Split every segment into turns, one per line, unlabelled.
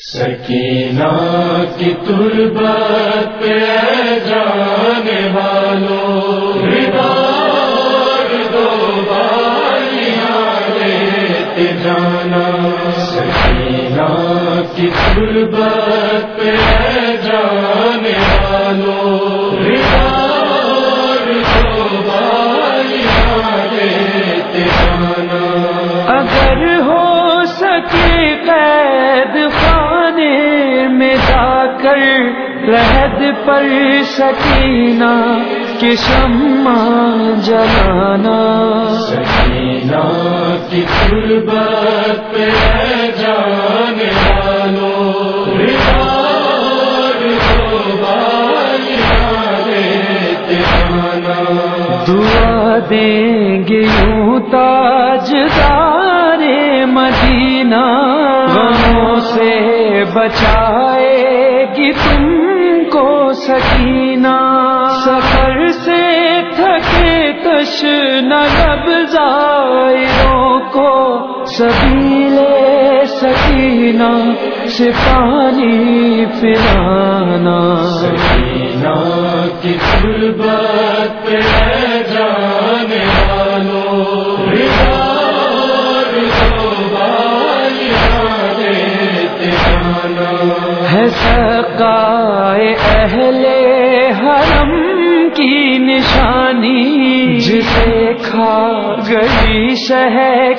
سکینہ کی تربت پہ جانے والوں دو بالیاں لیتے جانا۔ سکینہ کی تربت پہ جانے والوں دو بالیاں لیتے جانا۔
اگر ہو سکے قید خواہ خانے میں جا کر رہد پر سکینہ کی شمع جلانا۔
سکینہ کی تربت پہ جانے والوں
دعا دیں گے یوں تاجدار مدینہ غموں سے بچائے گی تم کو سکینہ۔ سفر سے تھکے کش نب زائروں کو سبیلے سکینہ سے پانی پلانا سقائے اہل حرم کی نشانی۔ جسے کھا گئی شہ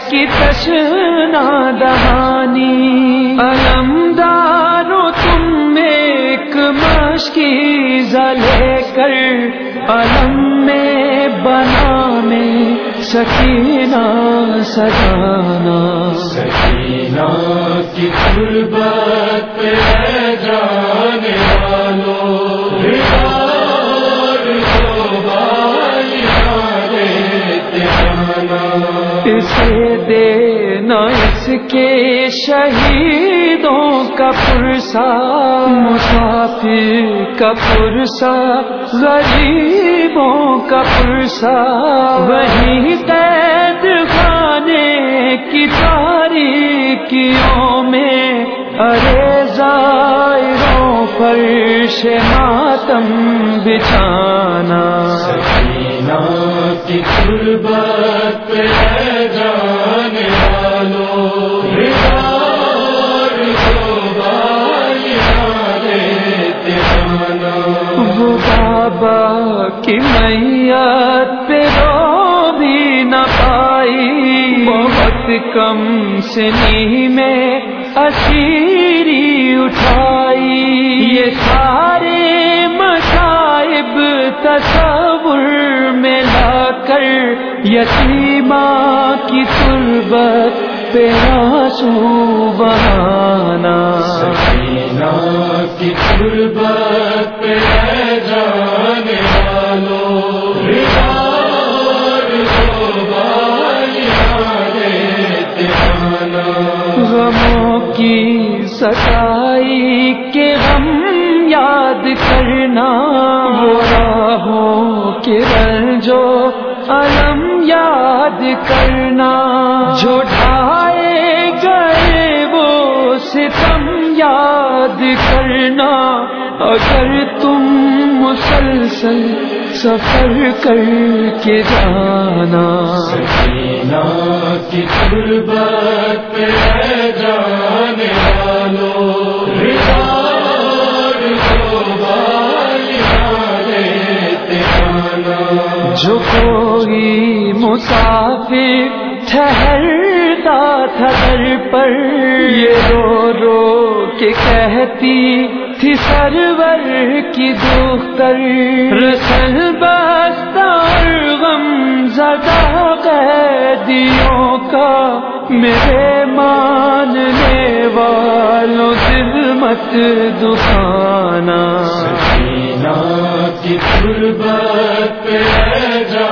کی تشنا دہانی۔ علمدارو تم ایک مشکی زلے کر۔ علم میں بنا میں سکینہ سجانا۔
سکینہ کی پہ
اسے دینا اس کے شہیدوں کا پرسا، مسافر کا پرسا، غریبوں کا پرسا۔ وہی قید خانے کی تاریکیوں میں ارے زائروں پر ماتم بچھانا۔
سکینہ کی تربت پہ جانے والوں دو
وہ بابا کی میت پہ رو بھی نہ پائی، بہت کم سنی میں اسیری اٹھائی۔ یہ سارے مصائب تصور میں یتیمہ کی تربت پہ آنسو بہانا۔
سکینہ کی تربت پہ جانے والوں
غموں کی ستائی کے غم یاد کرنا۔ وہ راہوں کے رنجو علم یاد کرنا جو ڈھائے گئے وہ ستم، یاد کرنا اگر تم مسلسل سفر کر کے جانا۔
سکینہ کی پہ
مسافر ٹھہرتا تھا در پر، یہ رو رو کے کہتی تھی سرور کی دختر رسل بستار غم زدہ قیدیوں کا میرے ماننے والوں دل مت دکھانا۔
سکینہ کی تربت پہ جانے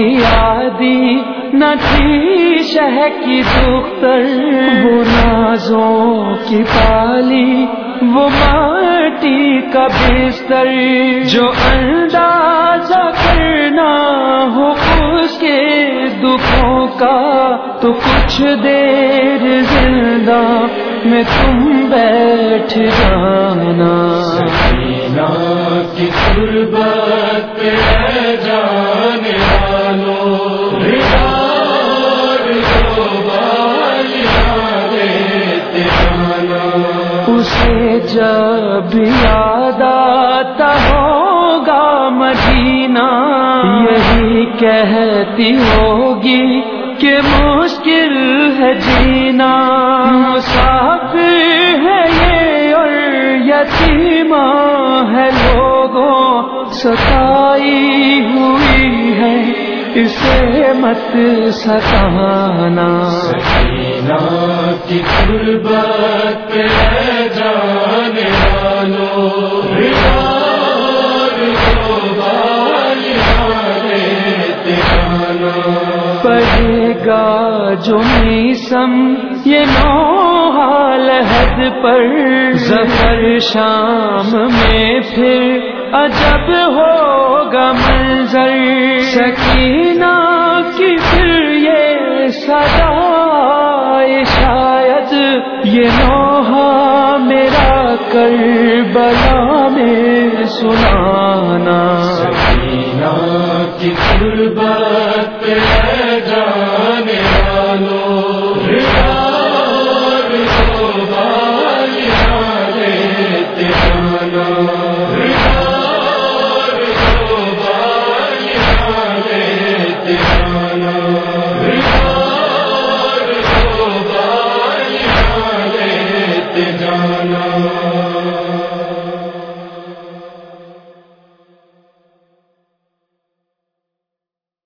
کی آدی نہ تھی شہ کی دختر۔ وہ نازوں کی پالی، وہ ماں جوانی کا بستر۔ جو اندازہ کرنا ہو اس کے دکھوں کا، تو کچھ دیر زندہ میں تم بیٹھ جانا۔
سکینہ کی قربت پہ جانے۔
جب یاد آتا ہوگا مدینہ، یہی کہتی ہوگی کہ مشکل ہے جینا۔ مسافر ہے یہ اور یتیمہ ہے لوگوں، ستائی ہوئی ہے، اسے مت ستانا۔
سکینہ کی قربت پہ
پڑے گا جو میسم یہ نو حال حد پر ظفر شام میں پھر عجب ہوگا منظر۔ سکینہ کی پھر یہ سدا شاید یہ نوحہ میرا کر بلا میں سنانا۔
سکینہ کی قربت